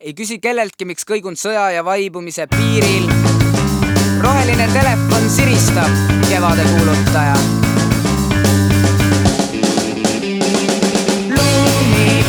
ei küsi kelleltki, miks kõigun sõja ja vaibumise piiril. roheline telefon siristab, kevade kuulutaja. lumi,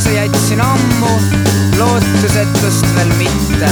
lootuse jätsin ammu, lootusetust veel mitte